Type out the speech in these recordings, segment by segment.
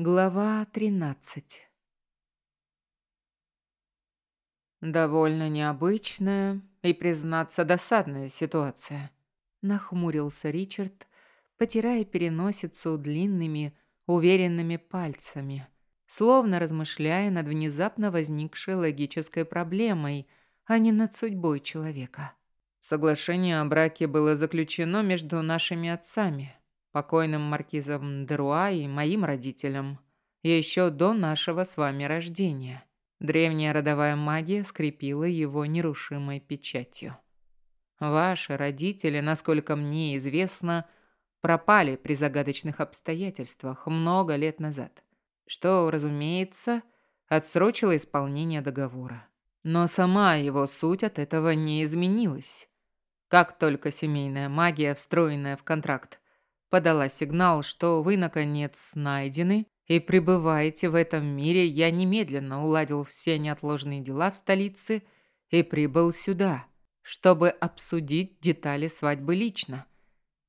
Глава 13 «Довольно необычная и, признаться, досадная ситуация», — нахмурился Ричард, потирая переносицу длинными, уверенными пальцами, словно размышляя над внезапно возникшей логической проблемой, а не над судьбой человека. Соглашение о браке было заключено между нашими отцами, покойным маркизом Деруа и моим родителям, еще до нашего с вами рождения. Древняя родовая магия скрепила его нерушимой печатью. Ваши родители, насколько мне известно, пропали при загадочных обстоятельствах много лет назад, что, разумеется, отсрочило исполнение договора. Но сама его суть от этого не изменилась. Как только семейная магия, встроенная в контракт, подала сигнал, что вы, наконец, найдены и пребываете в этом мире, я немедленно уладил все неотложные дела в столице и прибыл сюда, чтобы обсудить детали свадьбы лично,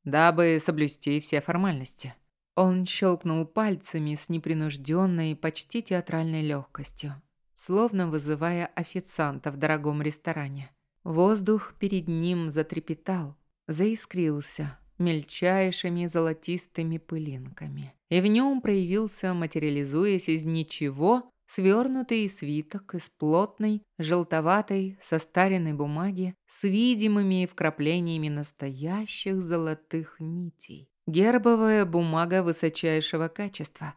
дабы соблюсти все формальности. Он щелкнул пальцами с непринужденной, почти театральной легкостью, словно вызывая официанта в дорогом ресторане. Воздух перед ним затрепетал, заискрился, мельчайшими золотистыми пылинками. И в нем проявился, материализуясь из ничего, свернутый свиток из плотной, желтоватой, состаренной бумаги с видимыми вкраплениями настоящих золотых нитей. Гербовая бумага высочайшего качества,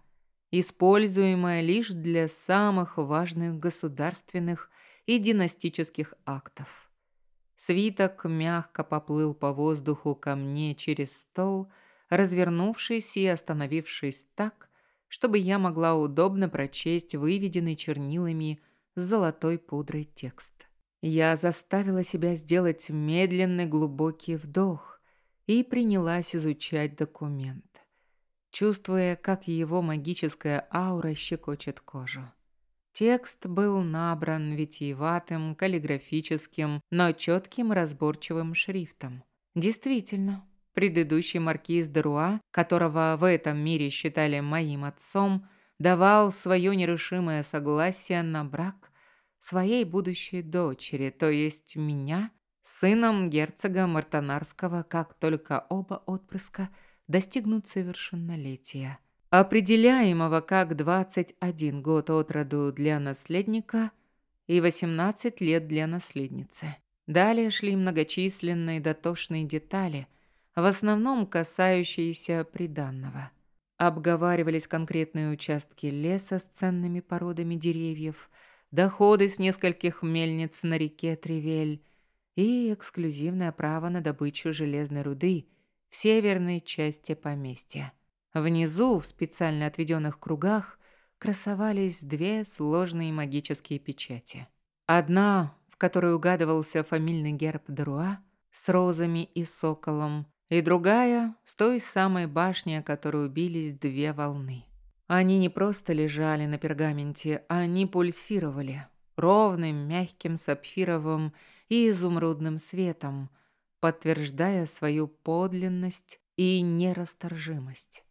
используемая лишь для самых важных государственных и династических актов. Свиток мягко поплыл по воздуху ко мне через стол, развернувшись и остановившись так, чтобы я могла удобно прочесть выведенный чернилами с золотой пудрой текст. Я заставила себя сделать медленный глубокий вдох и принялась изучать документ, чувствуя, как его магическая аура щекочет кожу. Текст был набран витиеватым, каллиграфическим, но четким разборчивым шрифтом. Действительно, предыдущий маркиз Деруа, которого в этом мире считали моим отцом, давал свое нерушимое согласие на брак своей будущей дочери, то есть меня, сыном герцога Мартанарского, как только оба отпрыска достигнут совершеннолетия определяемого как 21 год от роду для наследника и 18 лет для наследницы. Далее шли многочисленные дотошные детали, в основном касающиеся приданного. Обговаривались конкретные участки леса с ценными породами деревьев, доходы с нескольких мельниц на реке Тревель и эксклюзивное право на добычу железной руды в северной части поместья. Внизу, в специально отведенных кругах, красовались две сложные магические печати. Одна, в которой угадывался фамильный герб Деруа с розами и соколом, и другая с той самой башней, о которой убились две волны. Они не просто лежали на пергаменте, они пульсировали ровным, мягким сапфировым и изумрудным светом, подтверждая свою подлинность и нерасторжимость.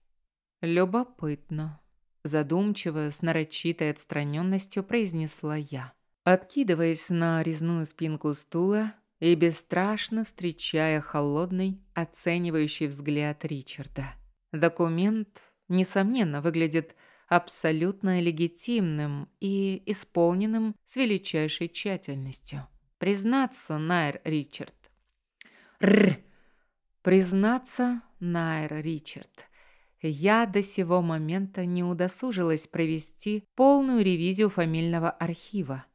«Любопытно», – задумчиво, с нарочитой отстраненностью произнесла я, откидываясь на резную спинку стула и бесстрашно встречая холодный, оценивающий взгляд Ричарда. Документ, несомненно, выглядит абсолютно легитимным и исполненным с величайшей тщательностью. Признаться, Найр Ричард. Рр. Признаться, Найр Ричард. Я до сего момента не удосужилась провести полную ревизию фамильного архива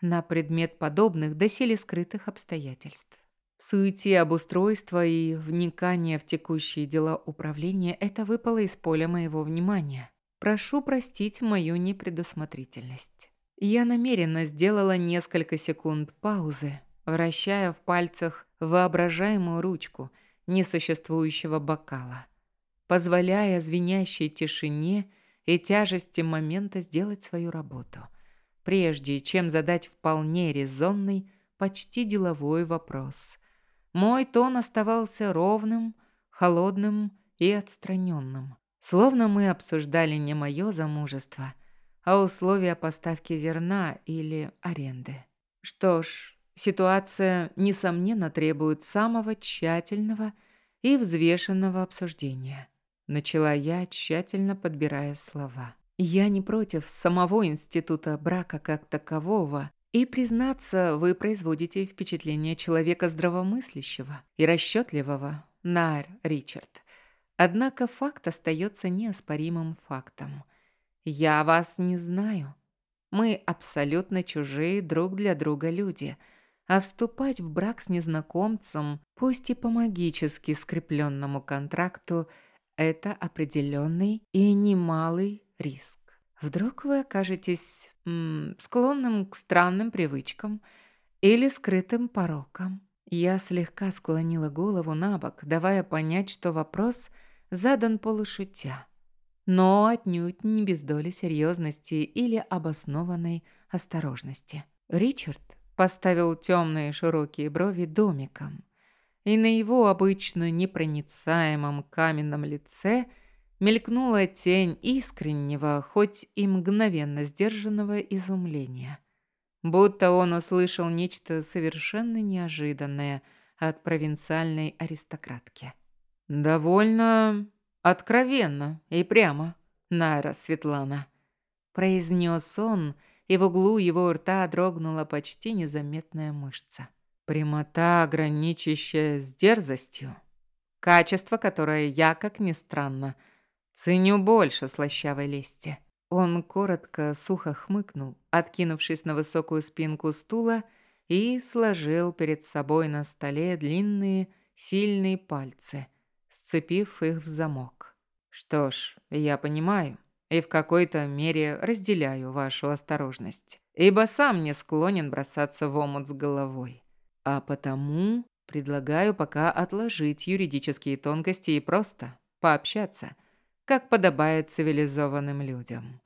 на предмет подобных доселе скрытых обстоятельств. В суете обустройства и вникания в текущие дела управления это выпало из поля моего внимания. Прошу простить мою непредусмотрительность. Я намеренно сделала несколько секунд паузы, вращая в пальцах воображаемую ручку несуществующего бокала позволяя звенящей тишине и тяжести момента сделать свою работу, прежде чем задать вполне резонный, почти деловой вопрос. Мой тон оставался ровным, холодным и отстраненным. Словно мы обсуждали не мое замужество, а условия поставки зерна или аренды. Что ж, ситуация, несомненно, требует самого тщательного и взвешенного обсуждения. Начала я, тщательно подбирая слова. Я не против самого института брака как такового, и, признаться, вы производите впечатление человека здравомыслящего и расчетливого, Нар Ричард. Однако факт остается неоспоримым фактом. Я вас не знаю. Мы абсолютно чужие друг для друга люди, а вступать в брак с незнакомцем, пусть и по магически скрепленному контракту, это определенный и немалый риск. Вдруг вы окажетесь м, склонным к странным привычкам или скрытым порокам. Я слегка склонила голову на бок, давая понять, что вопрос задан полушутя, но отнюдь не без доли серьезности или обоснованной осторожности. Ричард поставил темные широкие брови домиком, и на его обычно непроницаемом каменном лице – мелькнула тень искреннего, хоть и мгновенно сдержанного изумления. Будто он услышал нечто совершенно неожиданное от провинциальной аристократки. «Довольно откровенно и прямо, Найра Светлана», – произнес он, и в углу его рта дрогнула почти незаметная мышца. Прямота, граничащая с дерзостью. Качество, которое я, как ни странно, – Ценю больше слащавой лести». Он коротко, сухо хмыкнул, откинувшись на высокую спинку стула и сложил перед собой на столе длинные, сильные пальцы, сцепив их в замок. «Что ж, я понимаю и в какой-то мере разделяю вашу осторожность, ибо сам не склонен бросаться в омут с головой. А потому предлагаю пока отложить юридические тонкости и просто пообщаться» как подобает цивилизованным людям.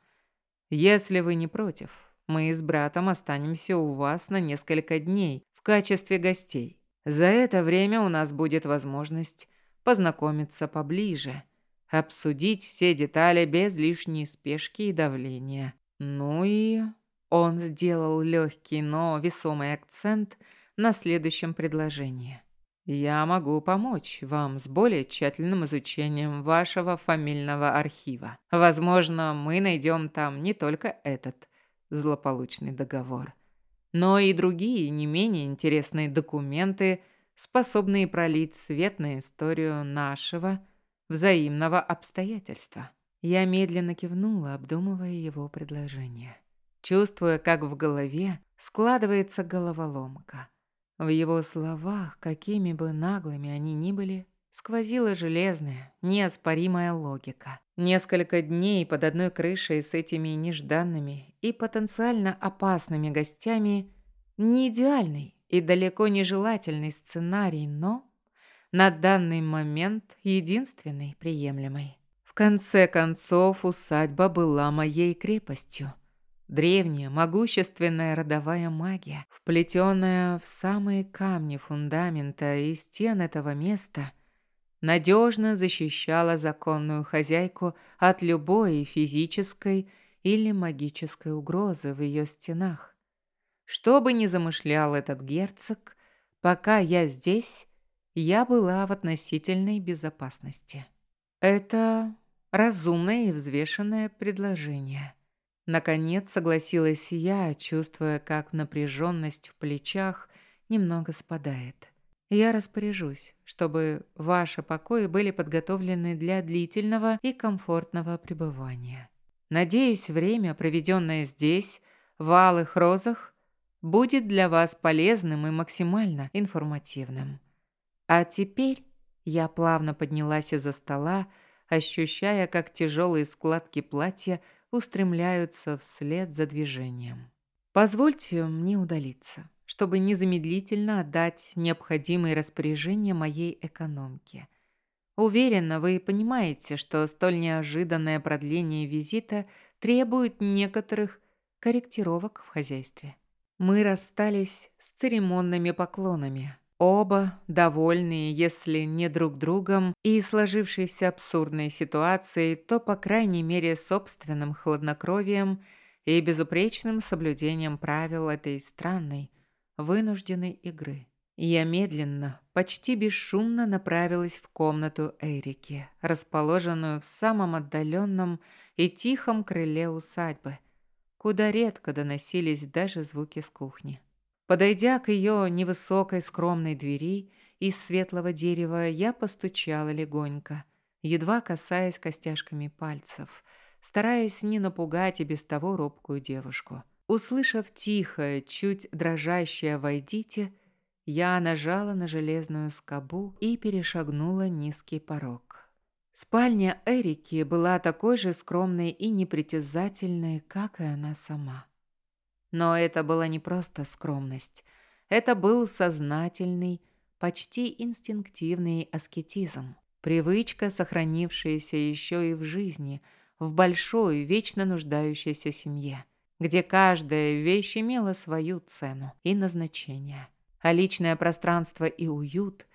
Если вы не против, мы с братом останемся у вас на несколько дней в качестве гостей. За это время у нас будет возможность познакомиться поближе, обсудить все детали без лишней спешки и давления. Ну и он сделал легкий, но весомый акцент на следующем предложении. Я могу помочь вам с более тщательным изучением вашего фамильного архива. Возможно, мы найдем там не только этот злополучный договор, но и другие не менее интересные документы, способные пролить свет на историю нашего взаимного обстоятельства. Я медленно кивнула, обдумывая его предложение, чувствуя, как в голове складывается головоломка – в его словах, какими бы наглыми они ни были, сквозила железная, неоспоримая логика. Несколько дней под одной крышей с этими нежданными и потенциально опасными гостями – не идеальный и далеко не желательный сценарий, но на данный момент единственный приемлемый. В конце концов, усадьба была моей крепостью – Древняя, могущественная родовая магия, вплетенная в самые камни фундамента и стен этого места, надежно защищала законную хозяйку от любой физической или магической угрозы в ее стенах. Что бы ни замышлял этот герцог, пока я здесь, я была в относительной безопасности. Это разумное и взвешенное предложение – Наконец согласилась я, чувствуя, как напряженность в плечах немного спадает. Я распоряжусь, чтобы ваши покои были подготовлены для длительного и комфортного пребывания. Надеюсь, время, проведенное здесь, в алых розах, будет для вас полезным и максимально информативным. А теперь я плавно поднялась из-за стола, ощущая, как тяжелые складки платья устремляются вслед за движением. Позвольте мне удалиться, чтобы незамедлительно отдать необходимые распоряжения моей экономке. Уверена, вы понимаете, что столь неожиданное продление визита требует некоторых корректировок в хозяйстве. Мы расстались с церемонными поклонами, Оба довольные, если не друг другом и сложившейся абсурдной ситуацией, то, по крайней мере, собственным хладнокровием и безупречным соблюдением правил этой странной, вынужденной игры. Я медленно, почти бесшумно направилась в комнату Эрики, расположенную в самом отдаленном и тихом крыле усадьбы, куда редко доносились даже звуки с кухни. Подойдя к ее невысокой скромной двери из светлого дерева, я постучала легонько, едва касаясь костяшками пальцев, стараясь не напугать и без того робкую девушку. Услышав тихое, чуть дрожащее «войдите», я нажала на железную скобу и перешагнула низкий порог. Спальня Эрики была такой же скромной и непритязательной, как и она сама. Но это была не просто скромность. Это был сознательный, почти инстинктивный аскетизм. Привычка, сохранившаяся еще и в жизни, в большой, вечно нуждающейся семье, где каждая вещь имела свою цену и назначение а личное пространство и уют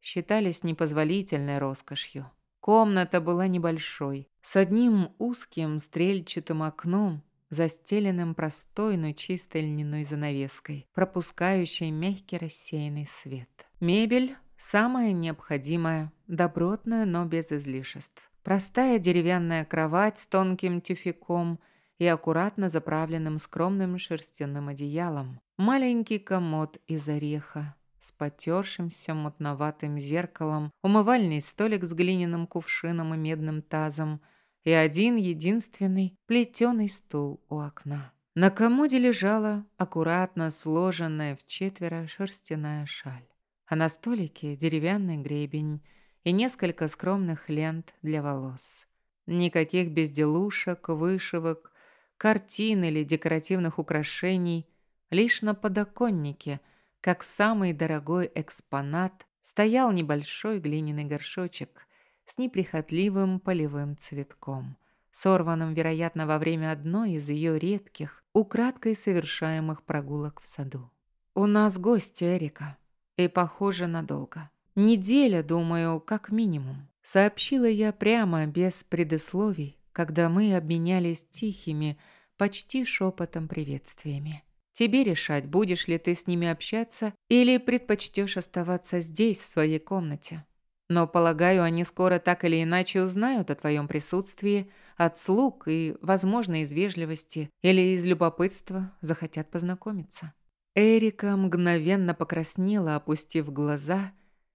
считались непозволительной роскошью. Комната была небольшой, с одним узким стрельчатым окном, застеленным простой, но чистой льняной занавеской, пропускающей мягкий рассеянный свет. Мебель – самая необходимая, добротная, но без излишеств. Простая деревянная кровать с тонким тюфяком – и аккуратно заправленным скромным шерстяным одеялом. Маленький комод из ореха с потершимся мутноватым зеркалом, умывальный столик с глиняным кувшином и медным тазом и один единственный плетеный стул у окна. На комоде лежала аккуратно сложенная в четверо шерстяная шаль, а на столике деревянный гребень и несколько скромных лент для волос. Никаких безделушек, вышивок, картин или декоративных украшений, лишь на подоконнике, как самый дорогой экспонат, стоял небольшой глиняный горшочек с неприхотливым полевым цветком, сорванным, вероятно, во время одной из ее редких, украдкой совершаемых прогулок в саду. «У нас гость Эрика, и, похоже, надолго. Неделя, думаю, как минимум», — сообщила я прямо, без предисловий, когда мы обменялись тихими, почти шепотом приветствиями. Тебе решать, будешь ли ты с ними общаться или предпочтешь оставаться здесь, в своей комнате. Но, полагаю, они скоро так или иначе узнают о твоем присутствии от слуг и, возможно, из вежливости или из любопытства захотят познакомиться. Эрика мгновенно покраснела, опустив глаза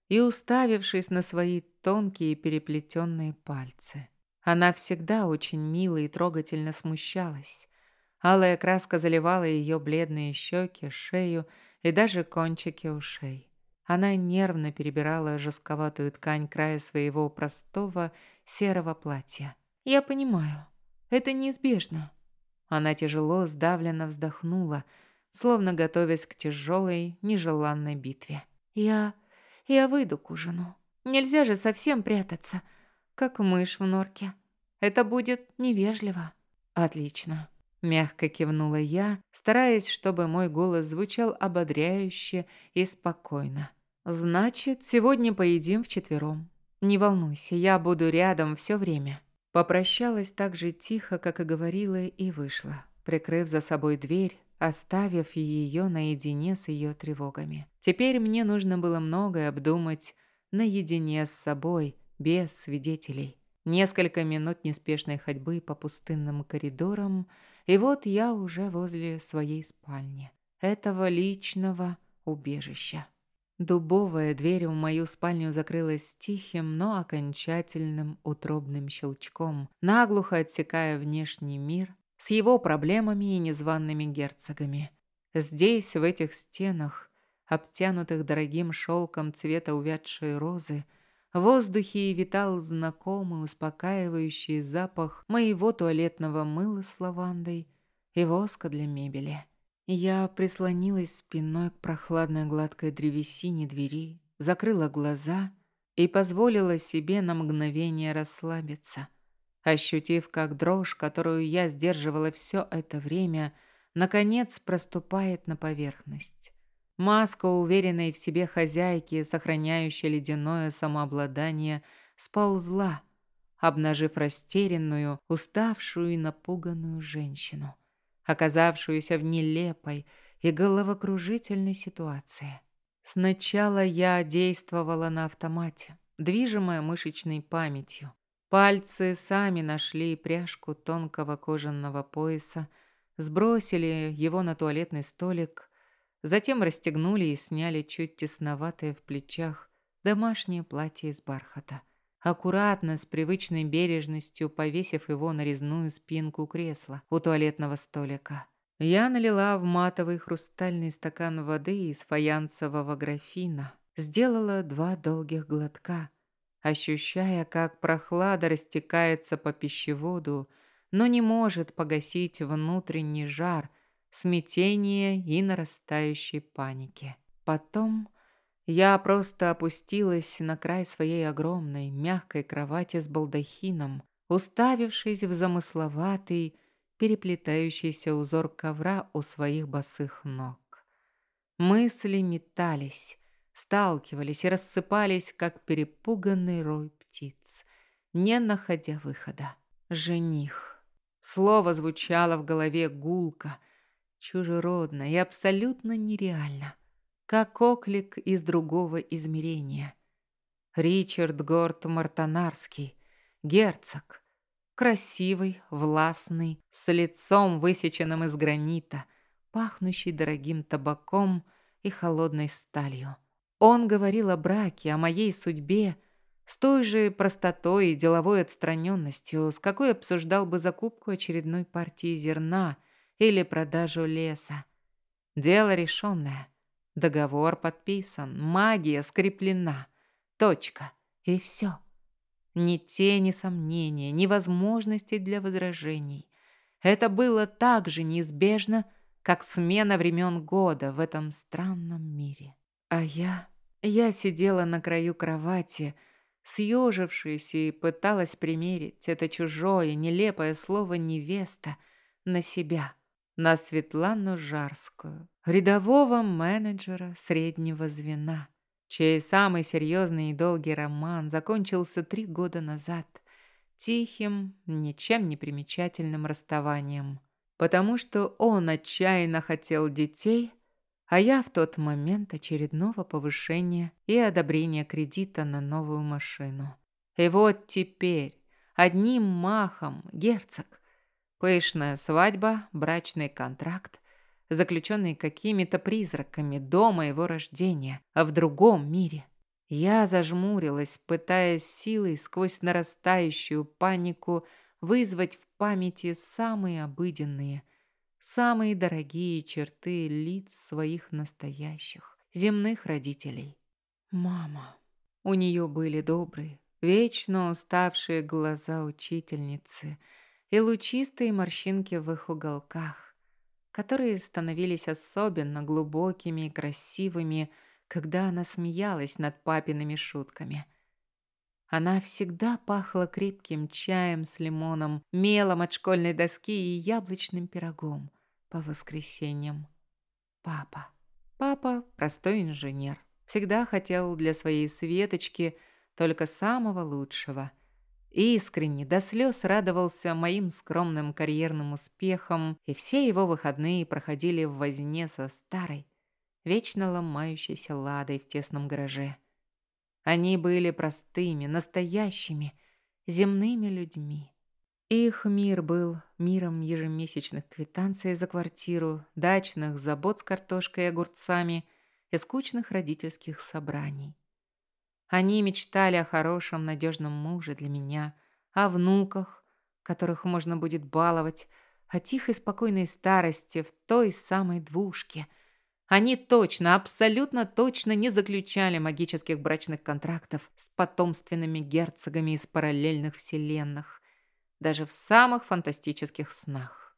и уставившись на свои тонкие переплетенные пальцы. Она всегда очень мило и трогательно смущалась. Алая краска заливала ее бледные щеки, шею и даже кончики ушей. Она нервно перебирала жестковатую ткань края своего простого серого платья. «Я понимаю, это неизбежно». Она тяжело, сдавленно вздохнула, словно готовясь к тяжелой, нежеланной битве. «Я... я выйду к ужину. Нельзя же совсем прятаться как мышь в норке. Это будет невежливо». «Отлично», – мягко кивнула я, стараясь, чтобы мой голос звучал ободряюще и спокойно. «Значит, сегодня поедим вчетвером. Не волнуйся, я буду рядом все время». Попрощалась так же тихо, как и говорила, и вышла, прикрыв за собой дверь, оставив ее наедине с ее тревогами. Теперь мне нужно было многое обдумать наедине с собой, без свидетелей. Несколько минут неспешной ходьбы по пустынным коридорам, и вот я уже возле своей спальни, этого личного убежища. Дубовая дверь в мою спальню закрылась тихим, но окончательным утробным щелчком, наглухо отсекая внешний мир с его проблемами и незваными герцогами. Здесь, в этих стенах, обтянутых дорогим шелком цвета увядшей розы, в воздухе витал знакомый успокаивающий запах моего туалетного мыла с лавандой и воска для мебели. Я прислонилась спиной к прохладной гладкой древесине двери, закрыла глаза и позволила себе на мгновение расслабиться, ощутив, как дрожь, которую я сдерживала все это время, наконец проступает на поверхность. Маска уверенной в себе хозяйки, сохраняющей ледяное самообладание, сползла, обнажив растерянную, уставшую и напуганную женщину, оказавшуюся в нелепой и головокружительной ситуации. Сначала я действовала на автомате, движимая мышечной памятью. Пальцы сами нашли пряжку тонкого кожаного пояса, сбросили его на туалетный столик, затем расстегнули и сняли чуть тесноватое в плечах домашнее платье из бархата, аккуратно, с привычной бережностью повесив его на резную спинку кресла у туалетного столика. Я налила в матовый хрустальный стакан воды из фаянсового графина, сделала два долгих глотка – ощущая, как прохлада растекается по пищеводу, но не может погасить внутренний жар, смятение и нарастающей паники. Потом я просто опустилась на край своей огромной, мягкой кровати с балдахином, уставившись в замысловатый, переплетающийся узор ковра у своих босых ног. Мысли метались, сталкивались и рассыпались, как перепуганный рой птиц, не находя выхода. «Жених». Слово звучало в голове гулко, чужеродно и абсолютно нереально, как оклик из другого измерения. Ричард Горд Мартанарский, герцог, красивый, властный, с лицом, высеченным из гранита, пахнущий дорогим табаком и холодной сталью. Он говорил о браке, о моей судьбе, с той же простотой и деловой отстраненностью, с какой обсуждал бы закупку очередной партии зерна или продажу леса. Дело решенное. Договор подписан, магия скреплена. Точка. И все. Ни тени сомнения, ни возможностей для возражений. Это было так же неизбежно, как смена времен года в этом странном мире. А я... Я сидела на краю кровати, съежившись и пыталась примерить это чужое, нелепое слово «невеста» на себя, на Светлану Жарскую, рядового менеджера среднего звена, чей самый серьезный и долгий роман закончился три года назад тихим, ничем не примечательным расставанием, потому что он отчаянно хотел детей, а я в тот момент очередного повышения и одобрения кредита на новую машину. И вот теперь, одним махом, герцог, пышная свадьба, брачный контракт, заключенный какими-то призраками до моего рождения, а в другом мире. Я зажмурилась, пытаясь силой сквозь нарастающую панику вызвать в памяти самые обыденные – самые дорогие черты лиц своих настоящих, земных родителей. Мама. У нее были добрые, вечно уставшие глаза учительницы и лучистые морщинки в их уголках, которые становились особенно глубокими и красивыми, когда она смеялась над папиными шутками – она всегда пахла крепким чаем с лимоном, мелом от школьной доски и яблочным пирогом по воскресеньям. Папа. Папа – простой инженер. Всегда хотел для своей Светочки только самого лучшего. Искренне до слез радовался моим скромным карьерным успехам, и все его выходные проходили в возне со старой, вечно ломающейся ладой в тесном гараже. Они были простыми, настоящими, земными людьми. Их мир был миром ежемесячных квитанций за квартиру, дачных забот с картошкой и огурцами и скучных родительских собраний. Они мечтали о хорошем, надежном муже для меня, о внуках, которых можно будет баловать, о тихой, спокойной старости в той самой двушке. Они точно, абсолютно точно не заключали магических брачных контрактов с потомственными герцогами из параллельных вселенных – даже в самых фантастических снах.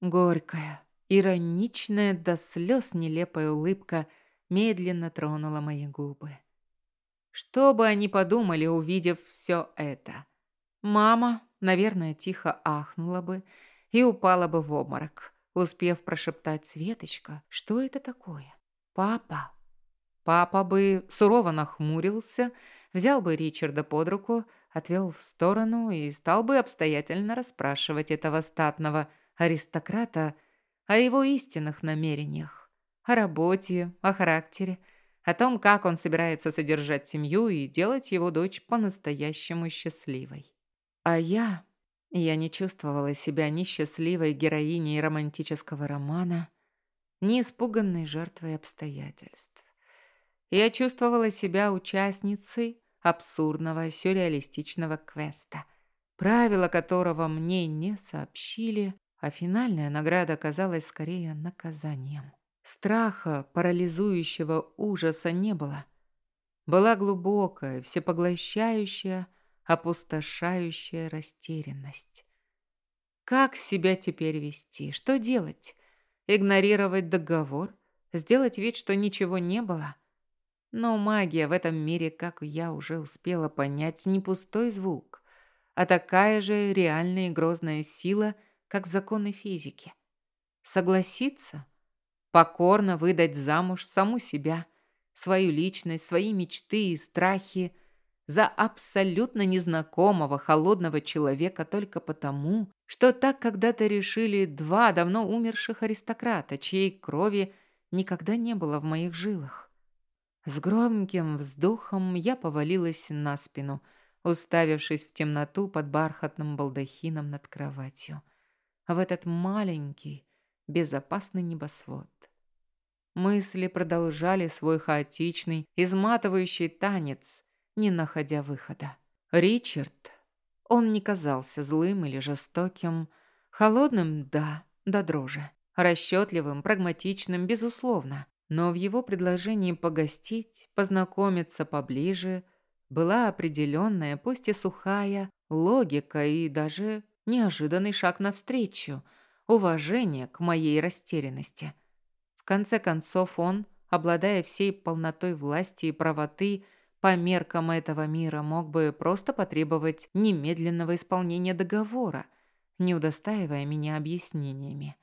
Горькая, ироничная до слез нелепая улыбка медленно тронула мои губы. Что бы они подумали, увидев все это? Мама, наверное, тихо ахнула бы и упала бы в обморок, успев прошептать «Светочка, что это такое?» папа. Папа бы сурово нахмурился, взял бы Ричарда под руку, отвел в сторону и стал бы обстоятельно расспрашивать этого статного аристократа о его истинных намерениях, о работе, о характере, о том, как он собирается содержать семью и делать его дочь по-настоящему счастливой. А я... Я не чувствовала себя ни счастливой героиней романтического романа, ни испуганной жертвой обстоятельств. Я чувствовала себя участницей абсурдного сюрреалистичного квеста, правила которого мне не сообщили, а финальная награда оказалась скорее наказанием. Страха, парализующего ужаса не было. Была глубокая, всепоглощающая, опустошающая растерянность. Как себя теперь вести? Что делать? Игнорировать договор? Сделать вид, что ничего не было? Но магия в этом мире, как я уже успела понять, не пустой звук, а такая же реальная и грозная сила, как законы физики. Согласиться – покорно выдать замуж саму себя, свою личность, свои мечты и страхи за абсолютно незнакомого, холодного человека только потому, что так когда-то решили два давно умерших аристократа, чьей крови никогда не было в моих жилах. С громким вздохом я повалилась на спину, уставившись в темноту под бархатным балдахином над кроватью. В этот маленький, безопасный небосвод. Мысли продолжали свой хаотичный, изматывающий танец, не находя выхода. Ричард, он не казался злым или жестоким, холодным – да, до дрожи, расчетливым, прагматичным – безусловно, но в его предложении погостить, познакомиться поближе была определенная, пусть и сухая, логика и даже неожиданный шаг навстречу, уважение к моей растерянности – конце концов он, обладая всей полнотой власти и правоты, по меркам этого мира мог бы просто потребовать немедленного исполнения договора, не удостаивая меня объяснениями.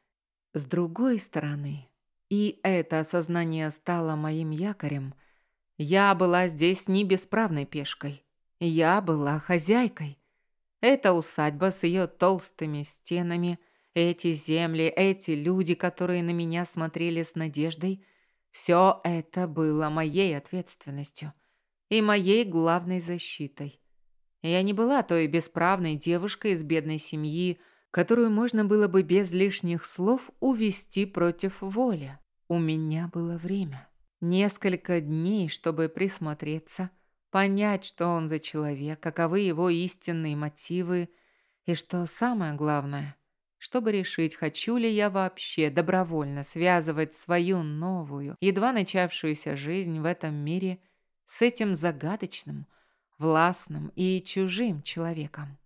С другой стороны, и это осознание стало моим якорем, я была здесь не бесправной пешкой. Я была хозяйкой. Эта усадьба с ее толстыми стенами – эти земли, эти люди, которые на меня смотрели с надеждой, все это было моей ответственностью и моей главной защитой. Я не была той бесправной девушкой из бедной семьи, которую можно было бы без лишних слов увести против воли. У меня было время. Несколько дней, чтобы присмотреться, понять, что он за человек, каковы его истинные мотивы и, что самое главное – чтобы решить, хочу ли я вообще добровольно связывать свою новую, едва начавшуюся жизнь в этом мире с этим загадочным, властным и чужим человеком.